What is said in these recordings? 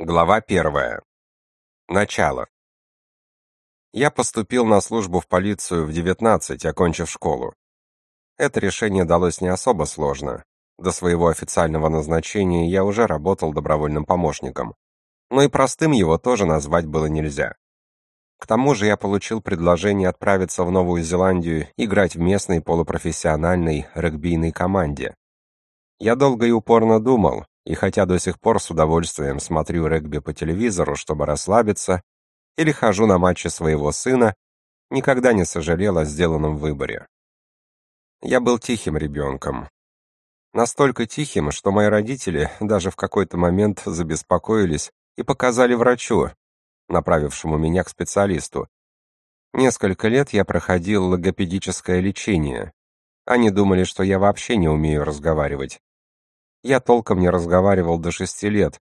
Глава первая. Начало. Я поступил на службу в полицию в 19, окончив школу. Это решение далось не особо сложно. До своего официального назначения я уже работал добровольным помощником. Но и простым его тоже назвать было нельзя. К тому же я получил предложение отправиться в Новую Зеландию играть в местной полупрофессиональной регбийной команде. Я долго и упорно думал, и хотя до сих пор с удовольствием смотрю регби по телевизору, чтобы расслабиться, или хожу на матчи своего сына, никогда не сожалел о сделанном выборе. Я был тихим ребенком. Настолько тихим, что мои родители даже в какой-то момент забеспокоились и показали врачу, направившему меня к специалисту. Несколько лет я проходил логопедическое лечение. Они думали, что я вообще не умею разговаривать. Я толком не разговаривал до шести лет,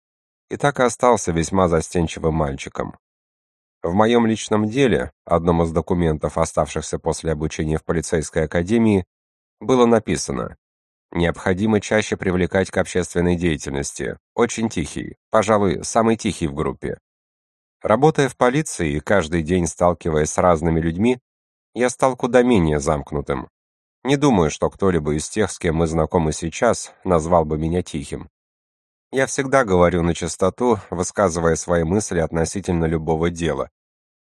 и так и остался весьма застенчивым мальчиком. В моем личном деле, одном из документов, оставшихся после обучения в полицейской академии, было написано «Необходимо чаще привлекать к общественной деятельности. Очень тихий, пожалуй, самый тихий в группе». Работая в полиции и каждый день сталкиваясь с разными людьми, я стал куда менее замкнутым. Не думаю, что кто-либо из тех, с кем мы знакомы сейчас, назвал бы меня тихим. Я всегда говорю на чистоту, высказывая свои мысли относительно любого дела.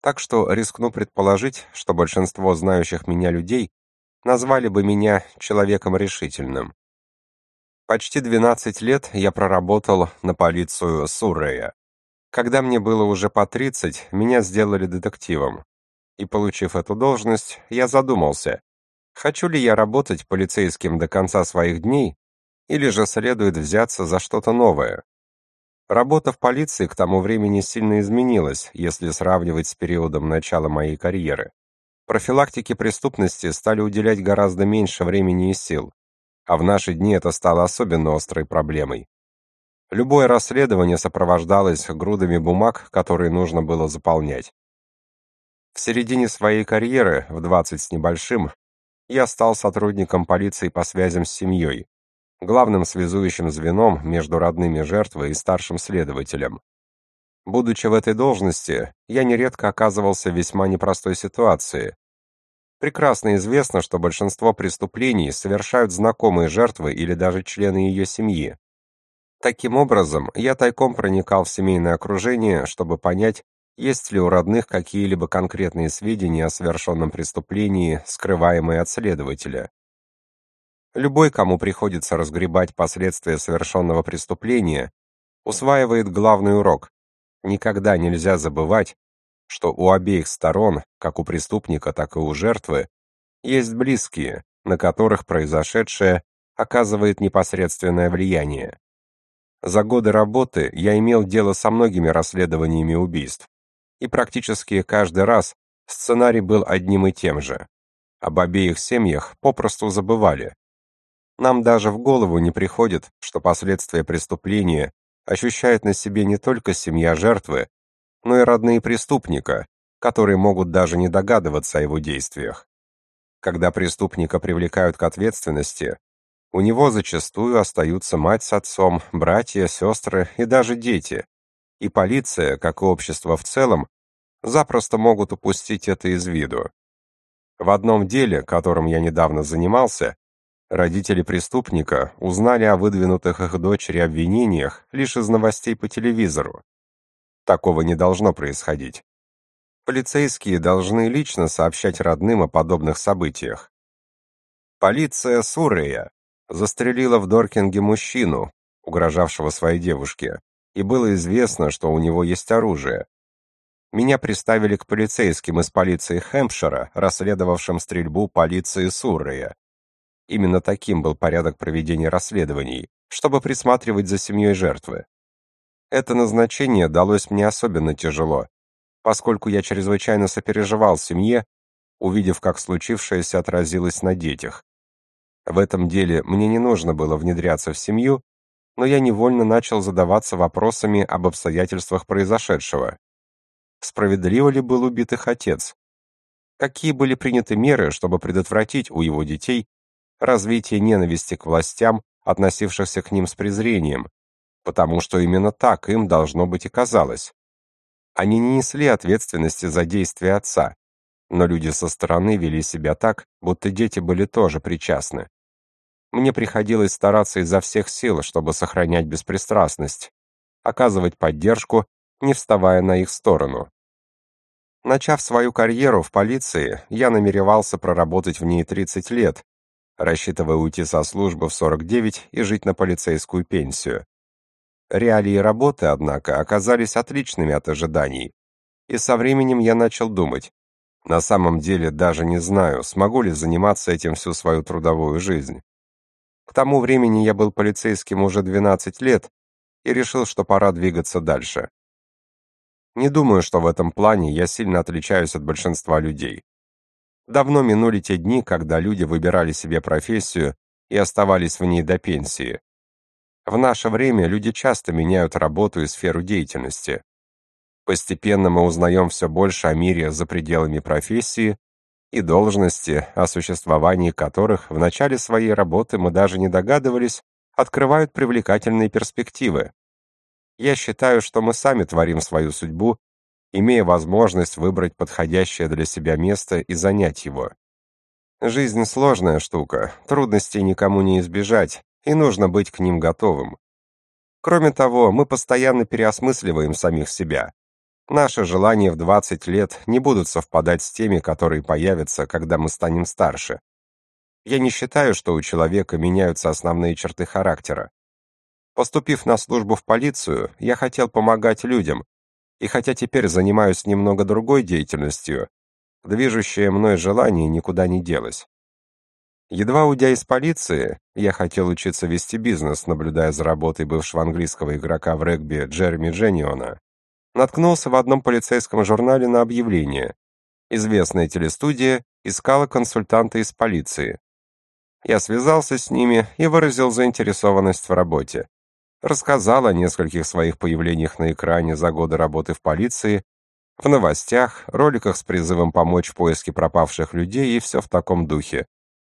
Так что рискну предположить, что большинство знающих меня людей назвали бы меня человеком решительным. Почти 12 лет я проработал на полицию Суррея. Когда мне было уже по 30, меня сделали детективом. И получив эту должность, я задумался, Хочу ли я работать полицейским до конца своих дней, или же следует взяться за что-то новое? Работа в полиции к тому времени сильно изменилась, если сравнивать с периодом начала моей карьеры. Профилактике преступности стали уделять гораздо меньше времени и сил, а в наши дни это стало особенно острой проблемой. Любое расследование сопровождалось грудами бумаг, которые нужно было заполнять. В середине своей карьеры, в 20 с небольшим, я стал сотрудником полиции по связям с семьей, главным связующим звеном между родными жертвы и старшим следователем. Будучи в этой должности, я нередко оказывался в весьма непростой ситуации. Прекрасно известно, что большинство преступлений совершают знакомые жертвы или даже члены ее семьи. Таким образом, я тайком проникал в семейное окружение, чтобы понять, есть ли у родных какие-либо конкретные сведения о совершенном преступлении, скрываемые от следователя? Любой, кому приходится разгребать последствия совершенного преступления, усваивает главный урок. Никогда нельзя забывать, что у обеих сторон, как у преступника, так и у жертвы, есть близкие, на которых произошедшее оказывает непосредственное влияние. За годы работы я имел дело со многими расследованиями убийств и практически каждый раз сценарий был одним и тем же. Об обеих семьях попросту забывали. Нам даже в голову не приходит, что последствия преступления ощущает на себе не только семья жертвы, но и родные преступника, которые могут даже не догадываться о его действиях. Когда преступника привлекают к ответственности, у него зачастую остаются мать с отцом, братья, сестры и даже дети. И полиция, как и общество в целом, запросто могут упустить это из виду. В одном деле, которым я недавно занимался, родители преступника узнали о выдвинутых их дочери обвинениях лишь из новостей по телевизору. Такого не должно происходить. Полицейские должны лично сообщать родным о подобных событиях. Полиция Суррея застрелила в Доркинге мужчину, угрожавшего своей девушке, и было известно, что у него есть оружие, меня приставили к полицейским из полиции Хэмпшира, расследовавшим стрельбу полиции Суррея. Именно таким был порядок проведения расследований, чтобы присматривать за семьей жертвы. Это назначение далось мне особенно тяжело, поскольку я чрезвычайно сопереживал семье, увидев, как случившееся отразилось на детях. В этом деле мне не нужно было внедряться в семью, но я невольно начал задаваться вопросами об обстоятельствах произошедшего. Справедливо ли был убит их отец? Какие были приняты меры, чтобы предотвратить у его детей развитие ненависти к властям, относившихся к ним с презрением, потому что именно так им должно быть и казалось. Они не несли ответственности за действия отца, но люди со стороны вели себя так, будто дети были тоже причастны. Мне приходилось стараться изо всех сил, чтобы сохранять беспристрастность, оказывать поддержку, не вставая на их сторону. Начав свою карьеру в полиции, я намеревался проработать в ней 30 лет, рассчитывая уйти со службы в 49 и жить на полицейскую пенсию. Реалии работы, однако, оказались отличными от ожиданий. И со временем я начал думать, на самом деле даже не знаю, смогу ли заниматься этим всю свою трудовую жизнь. К тому времени я был полицейским уже 12 лет и решил, что пора двигаться дальше. Не думаю, что в этом плане я сильно отличаюсь от большинства людей. Давно минули те дни, когда люди выбирали себе профессию и оставались в ней до пенсии. В наше время люди часто меняют работу и сферу деятельности. Постепенно мы узнаем все больше о мире за пределами профессии и должности, о существовании которых в начале своей работы мы даже не догадывались, открывают привлекательные перспективы. Я считаю, что мы сами творим свою судьбу, имея возможность выбрать подходящее для себя место и занять его. Жизнь сложная штука, трудностей никому не избежать, и нужно быть к ним готовым. Кроме того, мы постоянно переосмысливаем самих себя. Наши желания в 20 лет не будут совпадать с теми, которые появятся, когда мы станем старше. Я не считаю, что у человека меняются основные черты характера. Поступив на службу в полицию, я хотел помогать людям, и хотя теперь занимаюсь немного другой деятельностью, движущее мной желание никуда не делось. Едва уйдя из полиции, я хотел учиться вести бизнес, наблюдая за работой бывшего английского игрока в регби Джереми Дженниона, наткнулся в одном полицейском журнале на объявление. Известная телестудия искала консультанта из полиции. Я связался с ними и выразил заинтересованность в работе. Рассказал о нескольких своих появлениях на экране за годы работы в полиции, в новостях, роликах с призывом помочь в поиске пропавших людей и все в таком духе.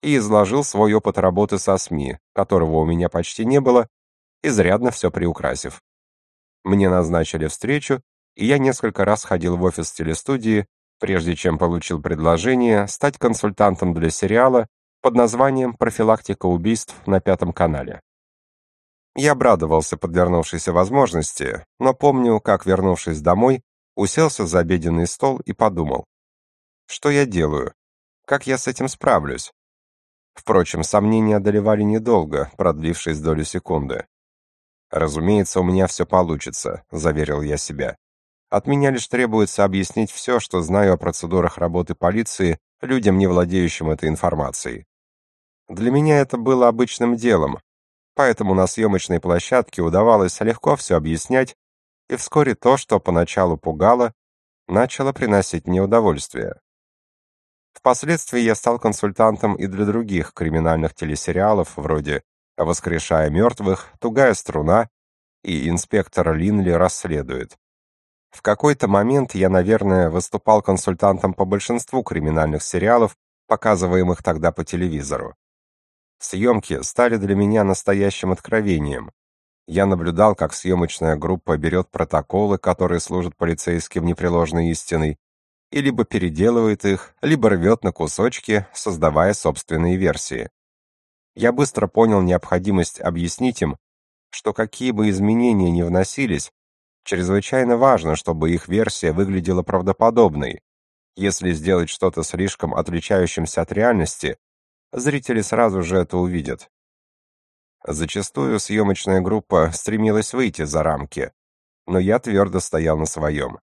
И изложил свой опыт работы со СМИ, которого у меня почти не было, изрядно все приукрасив. Мне назначили встречу, и я несколько раз ходил в офис телестудии, прежде чем получил предложение стать консультантом для сериала под названием «Профилактика убийств» на Пятом канале. Я обрадовался подвернувшейся возможности, но помню, как, вернувшись домой, уселся за обеденный стол и подумал, что я делаю, как я с этим справлюсь. Впрочем, сомнения одолевали недолго, продлившись долю секунды. «Разумеется, у меня все получится», — заверил я себя. «От меня лишь требуется объяснить все, что знаю о процедурах работы полиции людям, не владеющим этой информацией». Для меня это было обычным делом, поэтому на съемочной площадке удавалось легко все объяснять, и вскоре то, что поначалу пугало, начало приносить мне удовольствие. Впоследствии я стал консультантом и для других криминальных телесериалов вроде воскрешая мертвых, тугая струна и инспектор Линли расследует. В какой-то момент я, наверное, выступал консультантом по большинству криминальных сериалов, показываемых тогда по телевизору. Съемки стали для меня настоящим откровением. Я наблюдал, как съемочная группа берет протоколы, которые служат полицейским непреложной истиной, и либо переделывает их, либо рвет на кусочки, создавая собственные версии я быстро понял необходимость объяснить им, что какие бы изменения ни вносились, чрезвычайно важно, чтобы их версия выглядела правдоподобной. Если сделать что-то слишком отличающимся от реальности, зрители сразу же это увидят. Зачастую съемочная группа стремилась выйти за рамки, но я твердо стоял на своем.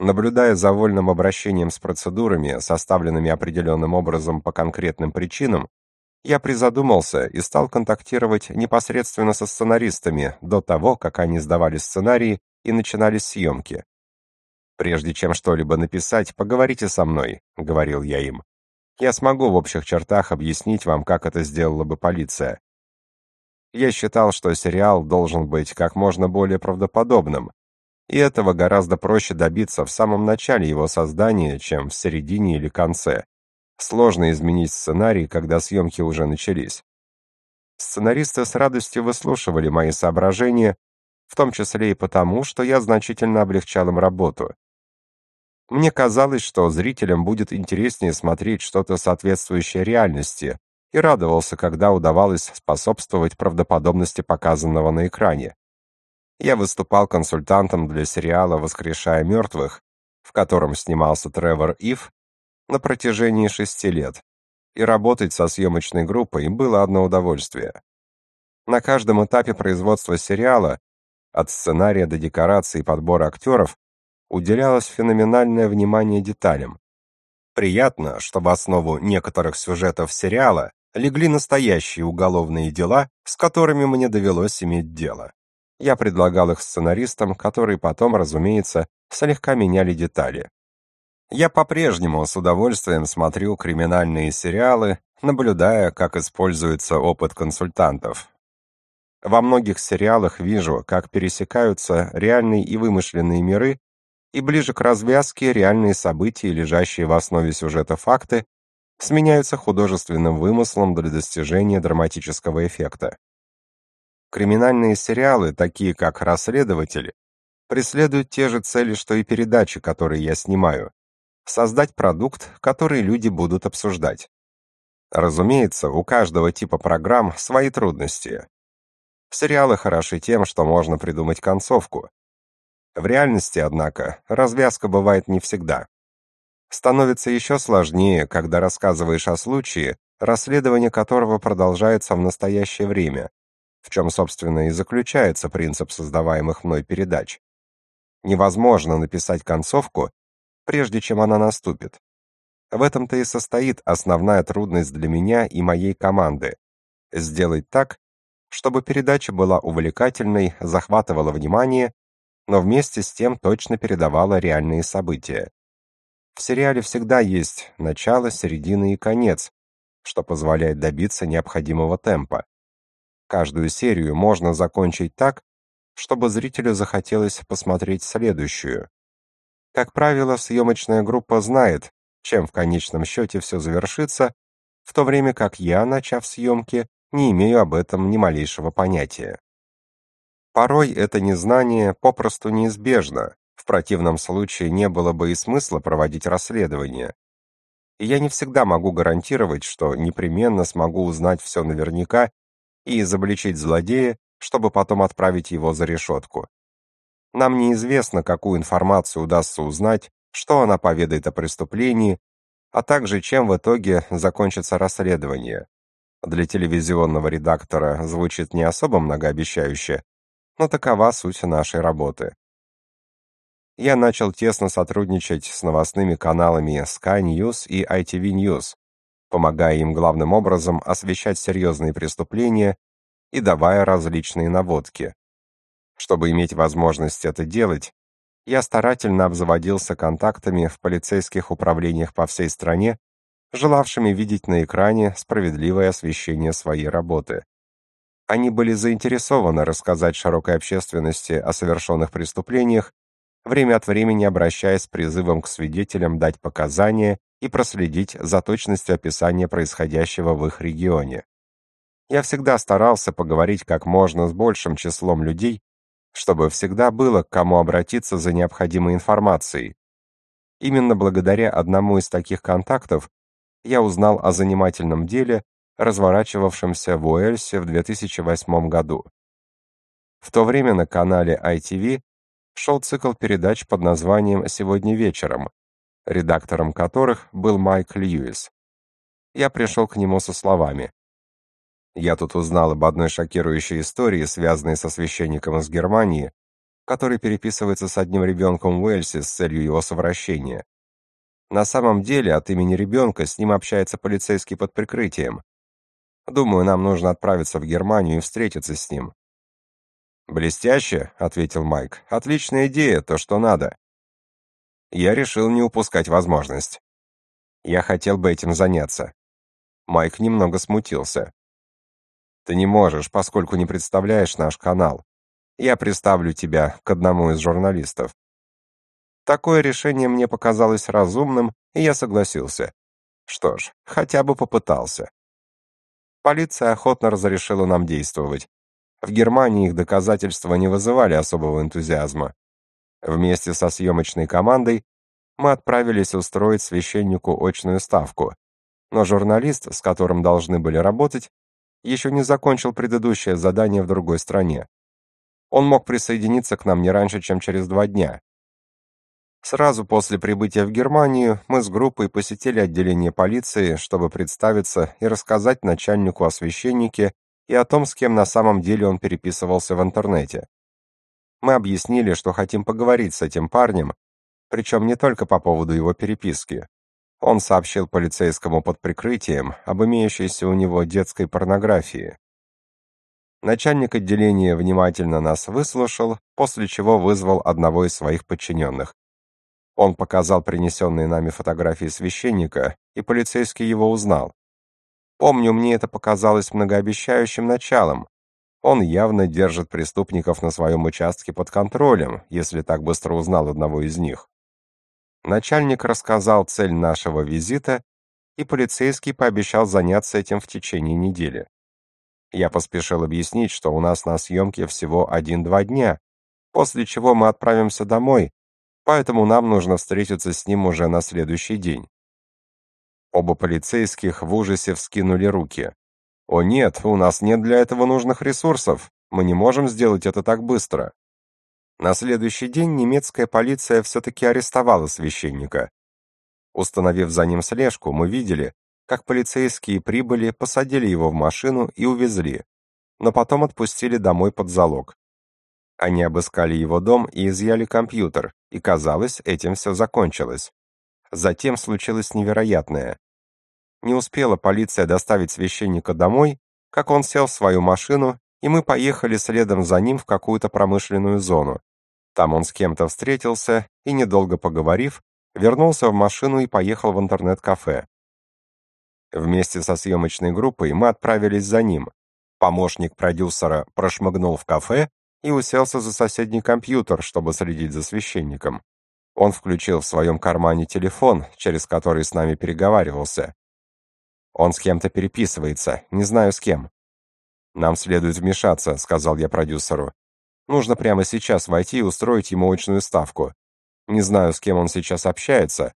Наблюдая за вольным обращением с процедурами, составленными определенным образом по конкретным причинам, я призадумался и стал контактировать непосредственно со сценаристами до того, как они сдавали сценарии и начинались съемки. «Прежде чем что-либо написать, поговорите со мной», — говорил я им. «Я смогу в общих чертах объяснить вам, как это сделала бы полиция». Я считал, что сериал должен быть как можно более правдоподобным, и этого гораздо проще добиться в самом начале его создания, чем в середине или конце. Сложно изменить сценарий, когда съемки уже начались. Сценаристы с радостью выслушивали мои соображения в том числе и потому, что я значительно облегчал им работу. Мне казалось, что зрителям будет интереснее смотреть что-то соответствующее реальности, и радовался, когда удавалось способствовать правдоподобности показанного на экране. Я выступал консультантом для сериала «Воскрешая мертвых», в котором снимался Тревор Ив, на протяжении шести лет, и работать со съемочной группой было одно удовольствие. На каждом этапе производства сериала, от сценария до декораций и подбора актеров, уделялось феноменальное внимание деталям. Приятно, что в основу некоторых сюжетов сериала легли настоящие уголовные дела, с которыми мне довелось иметь дело. Я предлагал их сценаристам, которые потом, разумеется, слегка меняли детали. Я по-прежнему с удовольствием смотрю криминальные сериалы, наблюдая, как используется опыт консультантов. Во многих сериалах вижу, как пересекаются реальные и вымышленные миры, и ближе к развязке реальные события, лежащие в основе сюжета факты, сменяются художественным вымыслом для достижения драматического эффекта. Криминальные сериалы, такие как «Расследователь», преследуют те же цели, что и передачи, которые я снимаю. Создать продукт, который люди будут обсуждать. Разумеется, у каждого типа программ свои трудности. Сериалы хороши тем, что можно придумать концовку. В реальности, однако, развязка бывает не всегда. Становится еще сложнее, когда рассказываешь о случае, расследование которого продолжается в настоящее время, в чем, собственно, и заключается принцип создаваемых мной передач. Невозможно написать концовку, прежде чем она наступит. В этом-то и состоит основная трудность для меня и моей команды сделать так, чтобы передача была увлекательной, захватывала внимание но вместе с тем точно передавала реальные события. В сериале всегда есть начало, середина и конец, что позволяет добиться необходимого темпа. Каждую серию можно закончить так, чтобы зрителю захотелось посмотреть следующую. Как правило, съемочная группа знает, чем в конечном счете все завершится, в то время как я, начав съемки, не имею об этом ни малейшего понятия. Порой это незнание попросту неизбежно, в противном случае не было бы и смысла проводить расследование. И я не всегда могу гарантировать, что непременно смогу узнать все наверняка и изобличить злодея, чтобы потом отправить его за решетку. Нам неизвестно, какую информацию удастся узнать, что она поведает о преступлении, а также чем в итоге закончится расследование. Для телевизионного редактора звучит не особо многообещающе, но такова суть нашей работы. Я начал тесно сотрудничать с новостными каналами Sky News и ITV News, помогая им главным образом освещать серьезные преступления и давая различные наводки. Чтобы иметь возможность это делать, я старательно обзаводился контактами в полицейских управлениях по всей стране, желавшими видеть на экране справедливое освещение своей работы. Они были заинтересованы рассказать широкой общественности о совершенных преступлениях, время от времени обращаясь с призывом к свидетелям дать показания и проследить за точностью описания происходящего в их регионе. Я всегда старался поговорить как можно с большим числом людей, чтобы всегда было к кому обратиться за необходимой информацией. Именно благодаря одному из таких контактов я узнал о занимательном деле, разворачивавшемся в Уэльсе в 2008 году. В то время на канале ITV шел цикл передач под названием «Сегодня вечером», редактором которых был Майк Льюис. Я пришел к нему со словами. Я тут узнал об одной шокирующей истории, связанной со священником из Германии, который переписывается с одним ребенком в Уэльсе с целью его совращения. На самом деле, от имени ребенка с ним общается полицейский под прикрытием. Думаю, нам нужно отправиться в Германию и встретиться с ним. Блестяще, ответил Майк. Отличная идея, то, что надо. Я решил не упускать возможность. Я хотел бы этим заняться. Майк немного смутился. Ты не можешь, поскольку не представляешь наш канал. Я представлю тебя к одному из журналистов. Такое решение мне показалось разумным, и я согласился. Что ж, хотя бы попытался. Полиция охотно разрешила нам действовать. В Германии их доказательства не вызывали особого энтузиазма. Вместе со съемочной командой мы отправились устроить священнику очную ставку, но журналист, с которым должны были работать, еще не закончил предыдущее задание в другой стране. Он мог присоединиться к нам не раньше, чем через два дня. Сразу после прибытия в Германию мы с группой посетили отделение полиции, чтобы представиться и рассказать начальнику о священнике и о том, с кем на самом деле он переписывался в интернете. Мы объяснили, что хотим поговорить с этим парнем, причем не только по поводу его переписки. Он сообщил полицейскому под прикрытием об имеющейся у него детской порнографии. Начальник отделения внимательно нас выслушал, после чего вызвал одного из своих подчиненных. Он показал принесенные нами фотографии священника, и полицейский его узнал. Помню, мне это показалось многообещающим началом. Он явно держит преступников на своем участке под контролем, если так быстро узнал одного из них. Начальник рассказал цель нашего визита, и полицейский пообещал заняться этим в течение недели. Я поспешил объяснить, что у нас на съемке всего один-два дня, после чего мы отправимся домой, поэтому нам нужно встретиться с ним уже на следующий день. Оба полицейских в ужасе вскинули руки. «О нет, у нас нет для этого нужных ресурсов, мы не можем сделать это так быстро». На следующий день немецкая полиция все-таки арестовала священника. Установив за ним слежку, мы видели, как полицейские прибыли, посадили его в машину и увезли, но потом отпустили домой под залог. Они обыскали его дом и изъяли компьютер, и, казалось, этим все закончилось. Затем случилось невероятное. Не успела полиция доставить священника домой, как он сел в свою машину, и мы поехали следом за ним в какую-то промышленную зону. Там он с кем-то встретился и, недолго поговорив, вернулся в машину и поехал в интернет-кафе. Вместе со съемочной группой мы отправились за ним. Помощник продюсера прошмыгнул в кафе и уселся за соседний компьютер, чтобы следить за священником. Он включил в своем кармане телефон, через который с нами переговаривался. Он с кем-то переписывается, не знаю с кем. Нам следует вмешаться, сказал я продюсеру. Нужно прямо сейчас войти и устроить ему очную ставку. Не знаю, с кем он сейчас общается.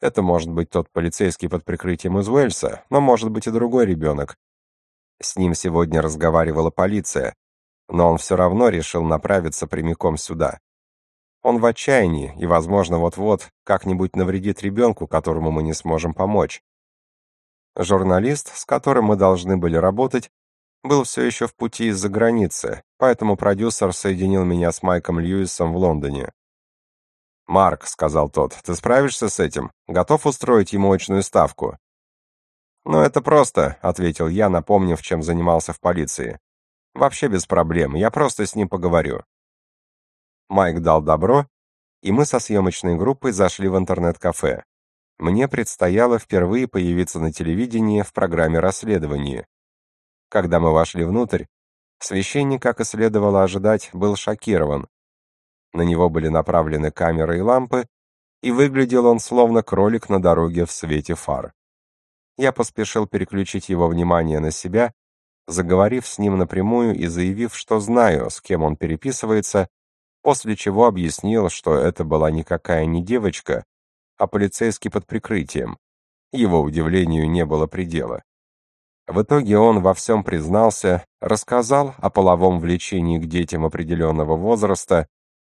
Это может быть тот полицейский под прикрытием из Уэльса, но может быть и другой ребенок. С ним сегодня разговаривала полиция, но он все равно решил направиться прямиком сюда. Он в отчаянии и, возможно, вот-вот как-нибудь навредит ребенку, которому мы не сможем помочь. Журналист, с которым мы должны были работать, был все еще в пути из-за границы, поэтому продюсер соединил меня с Майком Льюисом в Лондоне. «Марк», — сказал тот, — «ты справишься с этим? Готов устроить ему очную ставку?» «Ну, это просто», — ответил я, напомнив, чем занимался в полиции. «Вообще без проблем, я просто с ним поговорю». Майк дал добро, и мы со съемочной группой зашли в интернет-кафе. Мне предстояло впервые появиться на телевидении в программе расследования, когда мы вошли внутрь, священник, как и следовало ожидать, был шокирован. На него были направлены камеры и лампы, и выглядел он словно кролик на дороге в свете фар. Я поспешил переключить его внимание на себя, заговорив с ним напрямую и заявив, что знаю, с кем он переписывается, после чего объяснил, что это была никакая не девочка, а полицейский под прикрытием. Его удивлению не было предела. В итоге он во всем признался, рассказал о половом влечении к детям определенного возраста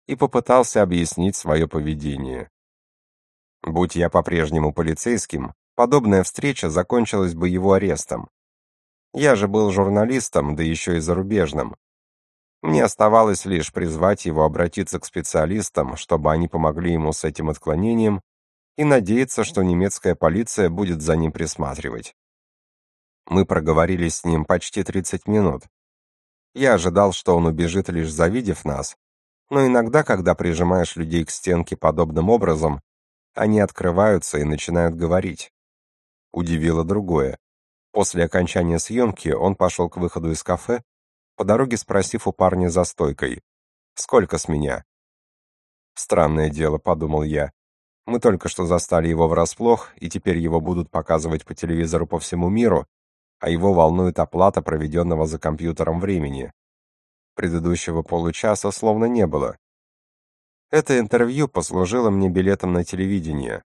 и попытался объяснить свое поведение. Будь я по-прежнему полицейским, подобная встреча закончилась бы его арестом. Я же был журналистом, да еще и зарубежным. Мне оставалось лишь призвать его обратиться к специалистам, чтобы они помогли ему с этим отклонением, и надеяться, что немецкая полиция будет за ним присматривать. Мы проговорили с ним почти 30 минут. Я ожидал, что он убежит, лишь завидев нас, но иногда, когда прижимаешь людей к стенке подобным образом, они открываются и начинают говорить. Удивило другое. После окончания съемки он пошел к выходу из кафе, по дороге спросив у парня за стойкой, «Сколько с меня?» «Странное дело», — подумал я. «Мы только что застали его врасплох, и теперь его будут показывать по телевизору по всему миру, а его волнует оплата проведенного за компьютером времени. Предыдущего получаса словно не было. Это интервью послужило мне билетом на телевидение.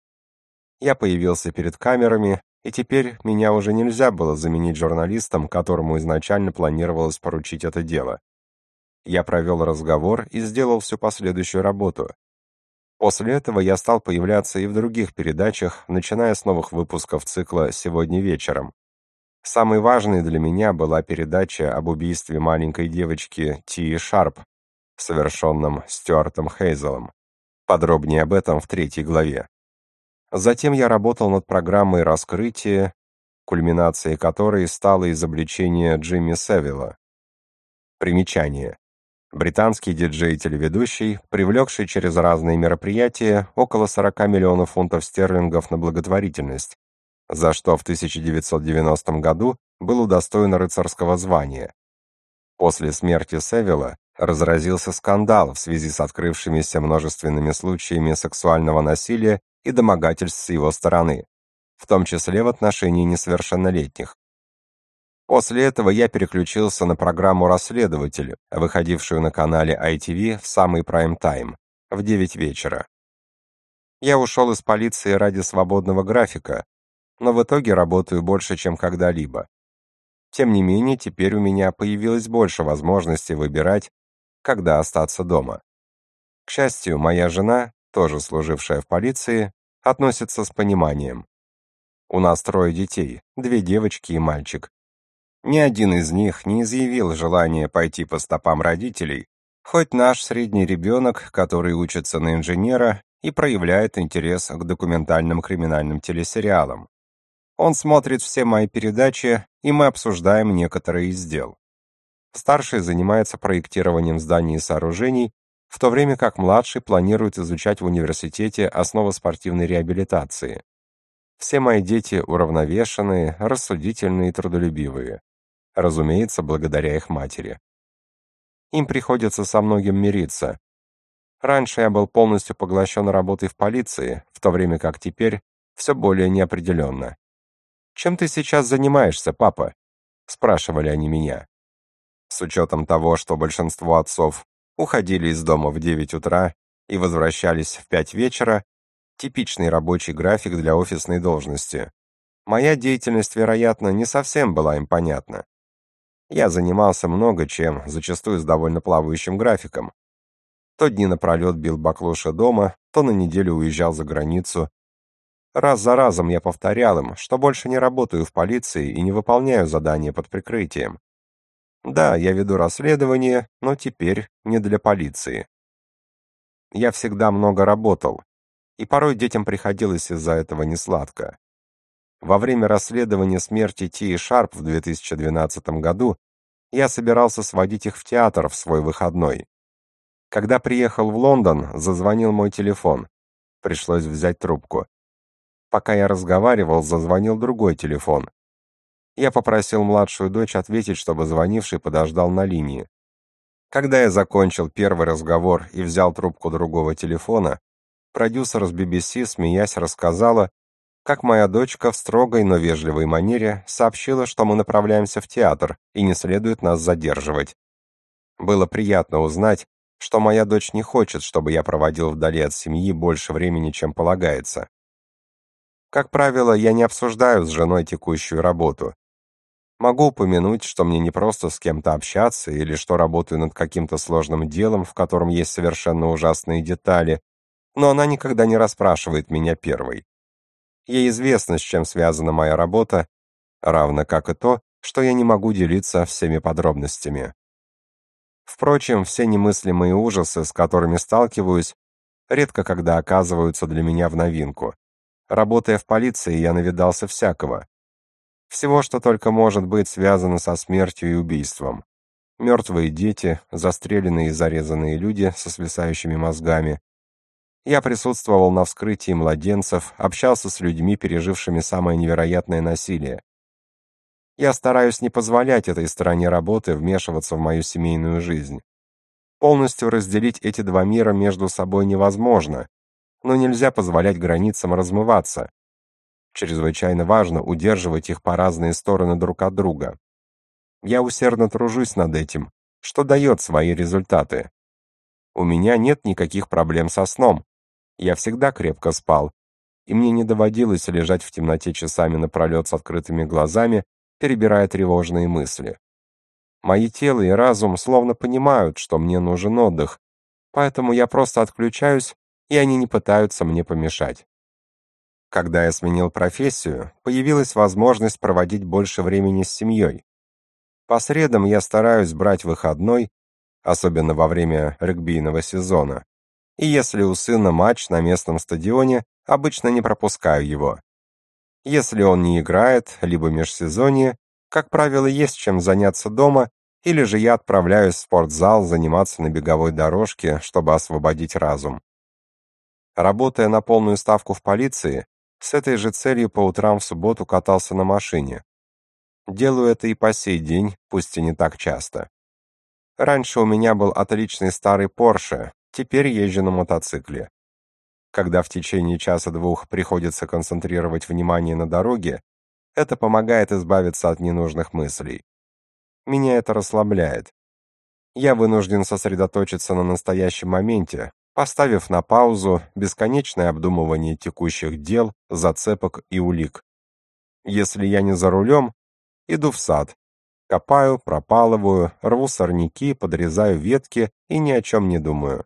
Я появился перед камерами, и теперь меня уже нельзя было заменить журналистом, которому изначально планировалось поручить это дело. Я провел разговор и сделал всю последующую работу. После этого я стал появляться и в других передачах, начиная с новых выпусков цикла «Сегодня вечером». Самой важной для меня была передача об убийстве маленькой девочки Ти Шарп, совершенном Стюартом Хейзелом. Подробнее об этом в третьей главе. Затем я работал над программой раскрытия, кульминацией которой стало изобличение Джимми Севилла. Примечание. Британский диджей-телеведущий, привлекший через разные мероприятия около 40 миллионов фунтов стерлингов на благотворительность, за что в 1990 году был удостоен рыцарского звания. После смерти Севилла разразился скандал в связи с открывшимися множественными случаями сексуального насилия и домогательств с его стороны, в том числе в отношении несовершеннолетних. После этого я переключился на программу «Расследователь», выходившую на канале ITV в самый прайм-тайм, в 9 вечера. Я ушел из полиции ради свободного графика, но в итоге работаю больше, чем когда-либо. Тем не менее, теперь у меня появилось больше возможностей выбирать, когда остаться дома. К счастью, моя жена тоже служившая в полиции, относится с пониманием. У нас трое детей, две девочки и мальчик. Ни один из них не изъявил желания пойти по стопам родителей, хоть наш средний ребенок, который учится на инженера и проявляет интерес к документальным криминальным телесериалам. Он смотрит все мои передачи, и мы обсуждаем некоторые из дел. Старший занимается проектированием зданий и сооружений, в то время как младший планирует изучать в университете основы спортивной реабилитации. Все мои дети уравновешенные, рассудительные и трудолюбивые. Разумеется, благодаря их матери. Им приходится со многим мириться. Раньше я был полностью поглощен работой в полиции, в то время как теперь все более неопределенно. «Чем ты сейчас занимаешься, папа?» — спрашивали они меня. С учетом того, что большинство отцов уходили из дома в 9 утра и возвращались в 5 вечера, типичный рабочий график для офисной должности. Моя деятельность, вероятно, не совсем была им понятна. Я занимался много чем, зачастую с довольно плавающим графиком. То дни напролет бил баклуши дома, то на неделю уезжал за границу. Раз за разом я повторял им, что больше не работаю в полиции и не выполняю задания под прикрытием. Да, я веду расследование, но теперь не для полиции. Я всегда много работал, и порой детям приходилось из-за этого несладко. Во время расследования смерти Ти Шарп в 2012 году я собирался сводить их в театр в свой выходной. Когда приехал в Лондон, зазвонил мой телефон. Пришлось взять трубку. Пока я разговаривал, зазвонил другой телефон. Я попросил младшую дочь ответить, чтобы звонивший подождал на линии. Когда я закончил первый разговор и взял трубку другого телефона, продюсер с BBC, смеясь, рассказала, как моя дочка в строгой, но вежливой манере сообщила, что мы направляемся в театр и не следует нас задерживать. Было приятно узнать, что моя дочь не хочет, чтобы я проводил вдали от семьи больше времени, чем полагается. Как правило, я не обсуждаю с женой текущую работу. Могу упомянуть, что мне не просто с кем-то общаться или что работаю над каким-то сложным делом, в котором есть совершенно ужасные детали, но она никогда не расспрашивает меня первой. Ей известно, с чем связана моя работа, равно как и то, что я не могу делиться всеми подробностями. Впрочем, все немыслимые ужасы, с которыми сталкиваюсь, редко когда оказываются для меня в новинку. Работая в полиции, я навидался всякого. Всего, что только может быть связано со смертью и убийством. Мертвые дети, застреленные и зарезанные люди со свисающими мозгами. Я присутствовал на вскрытии младенцев, общался с людьми, пережившими самое невероятное насилие. Я стараюсь не позволять этой стороне работы вмешиваться в мою семейную жизнь. Полностью разделить эти два мира между собой невозможно, но нельзя позволять границам размываться. Чрезвычайно важно удерживать их по разные стороны друг от друга. Я усердно тружусь над этим, что дает свои результаты. У меня нет никаких проблем со сном. Я всегда крепко спал, и мне не доводилось лежать в темноте часами напролет с открытыми глазами, перебирая тревожные мысли. Мои тело и разум словно понимают, что мне нужен отдых, поэтому я просто отключаюсь, и они не пытаются мне помешать. Когда я сменил профессию, появилась возможность проводить больше времени с семьей. По средам я стараюсь брать выходной, особенно во время регбийного сезона. И если у сына матч на местном стадионе, обычно не пропускаю его. Если он не играет, либо межсезонье, как правило, есть чем заняться дома, или же я отправляюсь в спортзал заниматься на беговой дорожке, чтобы освободить разум. Работая на полную ставку в полиции, с этой же целью по утрам в субботу катался на машине. Делаю это и по сей день, пусть и не так часто. Раньше у меня был отличный старый Porsche, теперь езжу на мотоцикле. Когда в течение часа-двух приходится концентрировать внимание на дороге, это помогает избавиться от ненужных мыслей. Меня это расслабляет. Я вынужден сосредоточиться на настоящем моменте, поставив на паузу бесконечное обдумывание текущих дел, зацепок и улик. Если я не за рулем, иду в сад, копаю, пропалываю, рву сорняки, подрезаю ветки и ни о чем не думаю.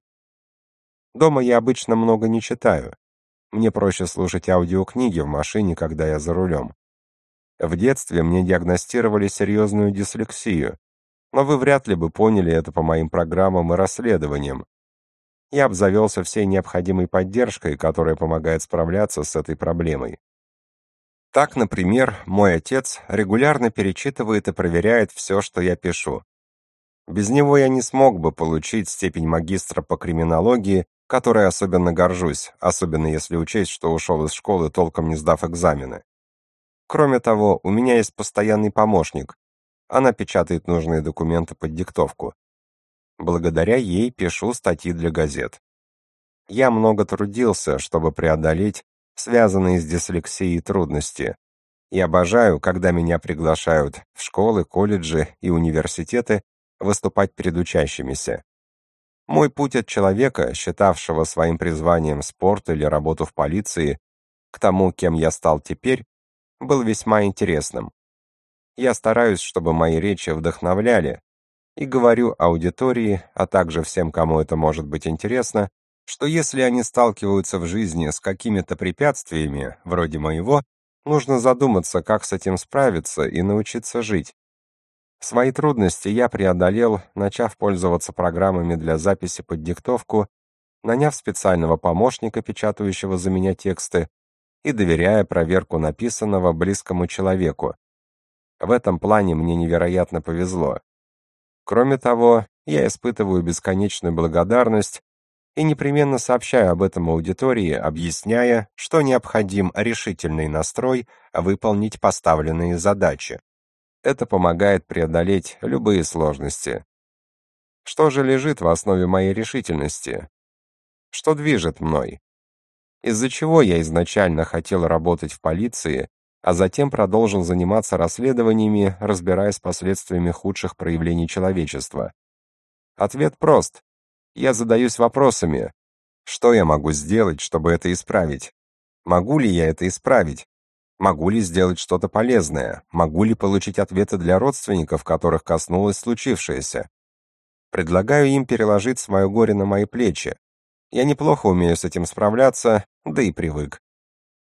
Дома я обычно много не читаю. Мне проще слушать аудиокниги в машине, когда я за рулем. В детстве мне диагностировали серьезную дислексию, но вы вряд ли бы поняли это по моим программам и расследованиям. Я обзавелся всей необходимой поддержкой, которая помогает справляться с этой проблемой. Так, например, мой отец регулярно перечитывает и проверяет все, что я пишу. Без него я не смог бы получить степень магистра по криминологии, которой особенно горжусь, особенно если учесть, что ушел из школы, толком не сдав экзамены. Кроме того, у меня есть постоянный помощник. Она печатает нужные документы под диктовку. Благодаря ей пишу статьи для газет. Я много трудился, чтобы преодолеть связанные с дислексией трудности. И обожаю, когда меня приглашают в школы, колледжи и университеты выступать перед учащимися. Мой путь от человека, считавшего своим призванием спорт или работу в полиции, к тому, кем я стал теперь, был весьма интересным. Я стараюсь, чтобы мои речи вдохновляли, и говорю аудитории, а также всем, кому это может быть интересно, что если они сталкиваются в жизни с какими-то препятствиями, вроде моего, нужно задуматься, как с этим справиться и научиться жить. Свои трудности я преодолел, начав пользоваться программами для записи под диктовку, наняв специального помощника, печатающего за меня тексты, и доверяя проверку написанного близкому человеку. В этом плане мне невероятно повезло. Кроме того, я испытываю бесконечную благодарность и непременно сообщаю об этом аудитории, объясняя, что необходим решительный настрой выполнить поставленные задачи. Это помогает преодолеть любые сложности. Что же лежит в основе моей решительности? Что движет мной? из-за чего я изначально хотел работать в полиции, а затем продолжил заниматься расследованиями, разбираясь с последствиями худших проявлений человечества. Ответ прост. Я задаюсь вопросами. Что я могу сделать, чтобы это исправить? Могу ли я это исправить? Могу ли сделать что-то полезное? Могу ли получить ответы для родственников, которых коснулось случившееся? Предлагаю им переложить свое горе на мои плечи. Я неплохо умею с этим справляться, да и привык.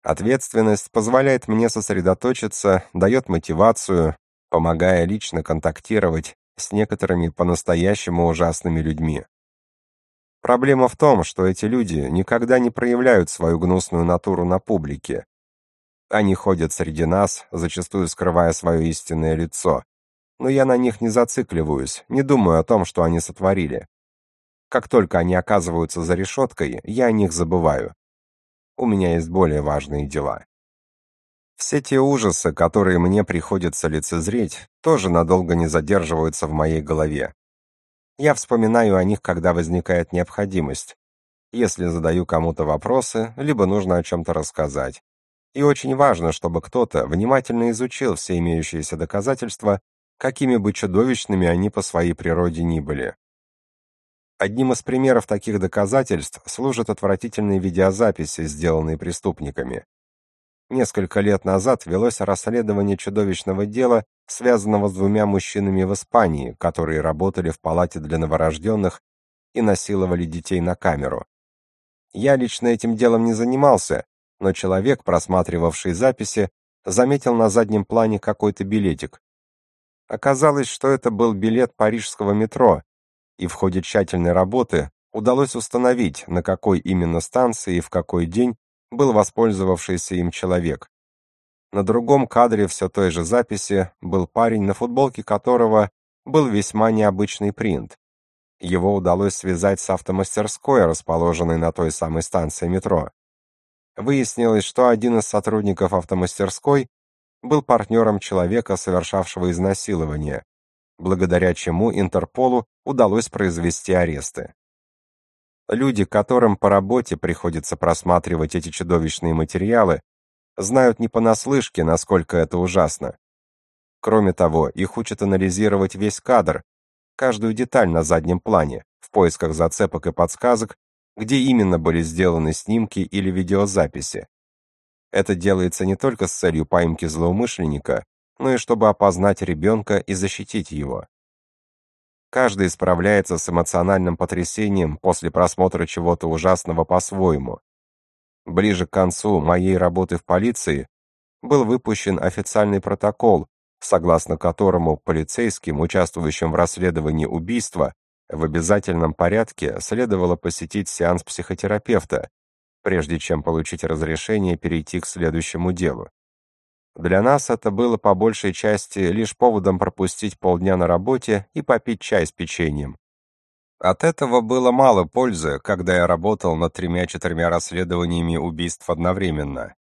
Ответственность позволяет мне сосредоточиться, дает мотивацию, помогая лично контактировать с некоторыми по-настоящему ужасными людьми. Проблема в том, что эти люди никогда не проявляют свою гнусную натуру на публике. Они ходят среди нас, зачастую скрывая свое истинное лицо. Но я на них не зацикливаюсь, не думаю о том, что они сотворили. Как только они оказываются за решеткой, я о них забываю. У меня есть более важные дела. Все те ужасы, которые мне приходится лицезреть, тоже надолго не задерживаются в моей голове. Я вспоминаю о них, когда возникает необходимость. Если задаю кому-то вопросы, либо нужно о чем-то рассказать. И очень важно, чтобы кто-то внимательно изучил все имеющиеся доказательства какими бы чудовищными они по своей природе ни были. Одним из примеров таких доказательств служат отвратительные видеозаписи, сделанные преступниками. Несколько лет назад велось расследование чудовищного дела, связанного с двумя мужчинами в Испании, которые работали в палате для новорожденных и насиловали детей на камеру. Я лично этим делом не занимался, но человек, просматривавший записи, заметил на заднем плане какой-то билетик. Оказалось, что это был билет парижского метро, и в ходе тщательной работы удалось установить, на какой именно станции и в какой день был воспользовавшийся им человек. На другом кадре все той же записи был парень, на футболке которого был весьма необычный принт. Его удалось связать с автомастерской, расположенной на той самой станции метро. Выяснилось, что один из сотрудников автомастерской был партнером человека, совершавшего изнасилование, благодаря чему Интерполу удалось произвести аресты. Люди, которым по работе приходится просматривать эти чудовищные материалы, знают не понаслышке, насколько это ужасно. Кроме того, их учат анализировать весь кадр, каждую деталь на заднем плане, в поисках зацепок и подсказок, где именно были сделаны снимки или видеозаписи. Это делается не только с целью поимки злоумышленника, но и чтобы опознать ребенка и защитить его. Каждый справляется с эмоциональным потрясением после просмотра чего-то ужасного по-своему. Ближе к концу моей работы в полиции был выпущен официальный протокол, согласно которому полицейским, участвующим в расследовании убийства, в обязательном порядке следовало посетить сеанс психотерапевта, прежде чем получить разрешение перейти к следующему делу. Для нас это было по большей части лишь поводом пропустить полдня на работе и попить чай с печеньем. От этого было мало пользы, когда я работал над тремя-четырьмя расследованиями убийств одновременно.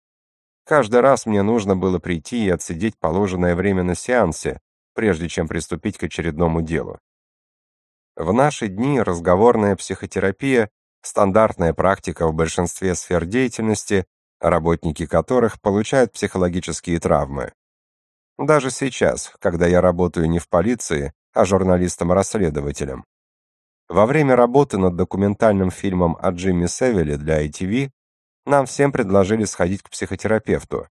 Каждый раз мне нужно было прийти и отсидеть положенное время на сеансе, прежде чем приступить к очередному делу. В наши дни разговорная психотерапия – стандартная практика в большинстве сфер деятельности, работники которых получают психологические травмы. Даже сейчас, когда я работаю не в полиции, а журналистом-расследователем. Во время работы над документальным фильмом о Джимми Севиле для ITV нам всем предложили сходить к психотерапевту.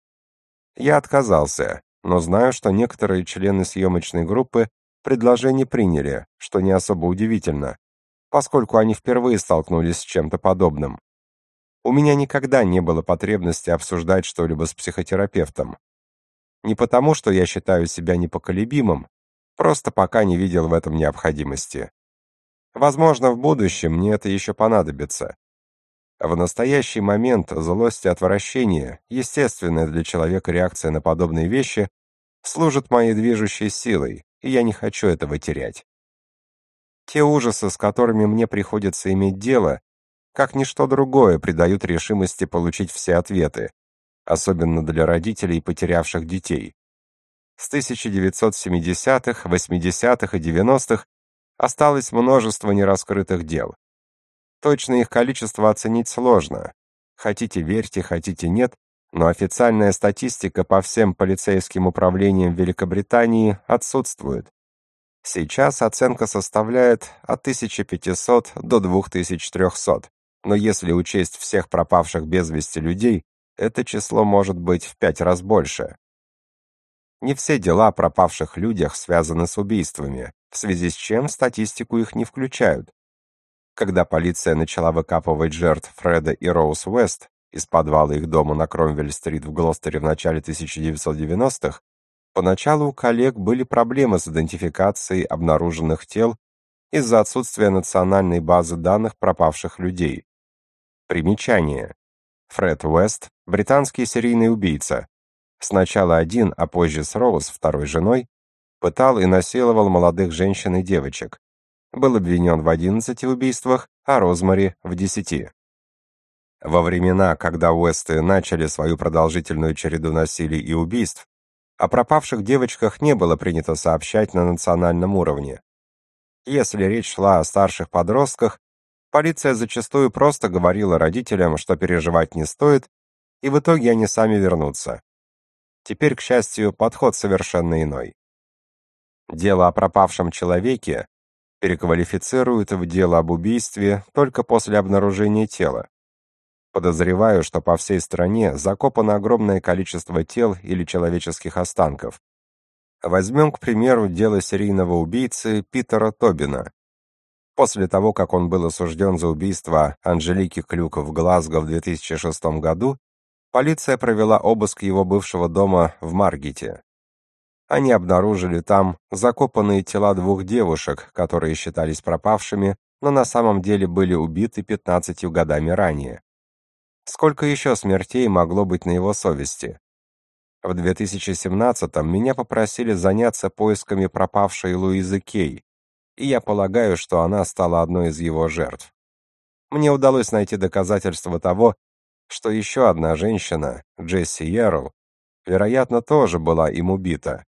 Я отказался, но знаю, что некоторые члены съемочной группы предложение приняли, что не особо удивительно, поскольку они впервые столкнулись с чем-то подобным. У меня никогда не было потребности обсуждать что-либо с психотерапевтом. Не потому, что я считаю себя непоколебимым, просто пока не видел в этом необходимости. Возможно, в будущем мне это еще понадобится. В настоящий момент злость и отвращение, естественная для человека реакция на подобные вещи, служат моей движущей силой, и я не хочу этого терять. Те ужасы, с которыми мне приходится иметь дело, как ничто другое придают решимости получить все ответы, особенно для родителей, потерявших детей. С 1970-х, 80-х и 90-х осталось множество нераскрытых дел. Точно их количество оценить сложно. Хотите верьте, хотите нет, но официальная статистика по всем полицейским управлениям Великобритании отсутствует. Сейчас оценка составляет от 1500 до 2300 но если учесть всех пропавших без вести людей, это число может быть в пять раз больше. Не все дела о пропавших людях связаны с убийствами, в связи с чем статистику их не включают. Когда полиция начала выкапывать жертв Фреда и Роуз Уэст из подвала их дома на Кромвель-стрит в Глостере в начале 1990-х, поначалу у коллег были проблемы с идентификацией обнаруженных тел из-за отсутствия национальной базы данных пропавших людей. Примечание. Фред Уэст – британский серийный убийца. Сначала один, а позже с Роуз, второй женой, пытал и насиловал молодых женщин и девочек. Был обвинен в 11 убийствах, а Розмари – в 10. Во времена, когда Уэсты начали свою продолжительную череду насилий и убийств, о пропавших девочках не было принято сообщать на национальном уровне. Если речь шла о старших подростках, Полиция зачастую просто говорила родителям, что переживать не стоит, и в итоге они сами вернутся. Теперь, к счастью, подход совершенно иной. Дело о пропавшем человеке переквалифицируют в дело об убийстве только после обнаружения тела. Подозреваю, что по всей стране закопано огромное количество тел или человеческих останков. Возьмем, к примеру, дело серийного убийцы Питера Тобина. После того, как он был осужден за убийство Анжелики Клюк в Глазго в 2006 году, полиция провела обыск его бывшего дома в Маргите. Они обнаружили там закопанные тела двух девушек, которые считались пропавшими, но на самом деле были убиты 15 годами ранее. Сколько еще смертей могло быть на его совести? В 2017-м меня попросили заняться поисками пропавшей Луизы Кей, и я полагаю, что она стала одной из его жертв. Мне удалось найти доказательства того, что еще одна женщина, Джесси Ярл, вероятно, тоже была им убита.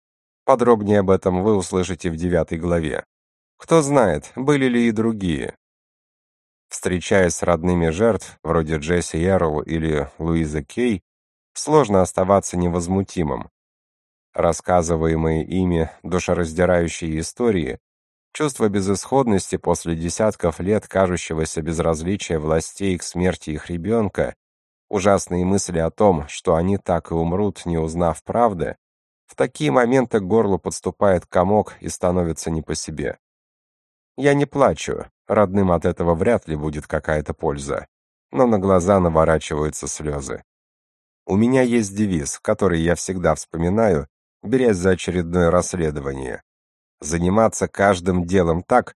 Подробнее об этом вы услышите в девятой главе. Кто знает, были ли и другие. Встречаясь с родными жертв, вроде Джесси Ярл или Луизы Кей, сложно оставаться невозмутимым. Рассказываемые ими душераздирающие истории, чувство безысходности после десятков лет кажущегося безразличия властей к смерти их ребенка, ужасные мысли о том, что они так и умрут, не узнав правды, в такие моменты к горлу подступает комок и становится не по себе. Я не плачу, родным от этого вряд ли будет какая-то польза, но на глаза наворачиваются слезы. У меня есть девиз, который я всегда вспоминаю, берясь за очередное расследование. Заниматься каждым делом так,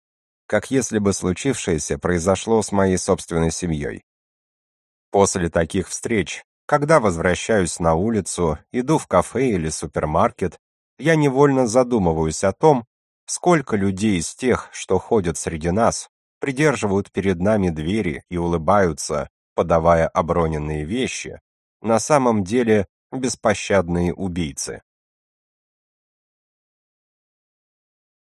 как если бы случившееся произошло с моей собственной семьей. После таких встреч когда возвращаюсь на улицу, иду в кафе или супермаркет, я невольно задумываюсь о том, сколько людей из тех, что ходят среди нас, придерживают перед нами двери и улыбаются, подавая оброненные вещи, на самом деле беспощадные убийцы.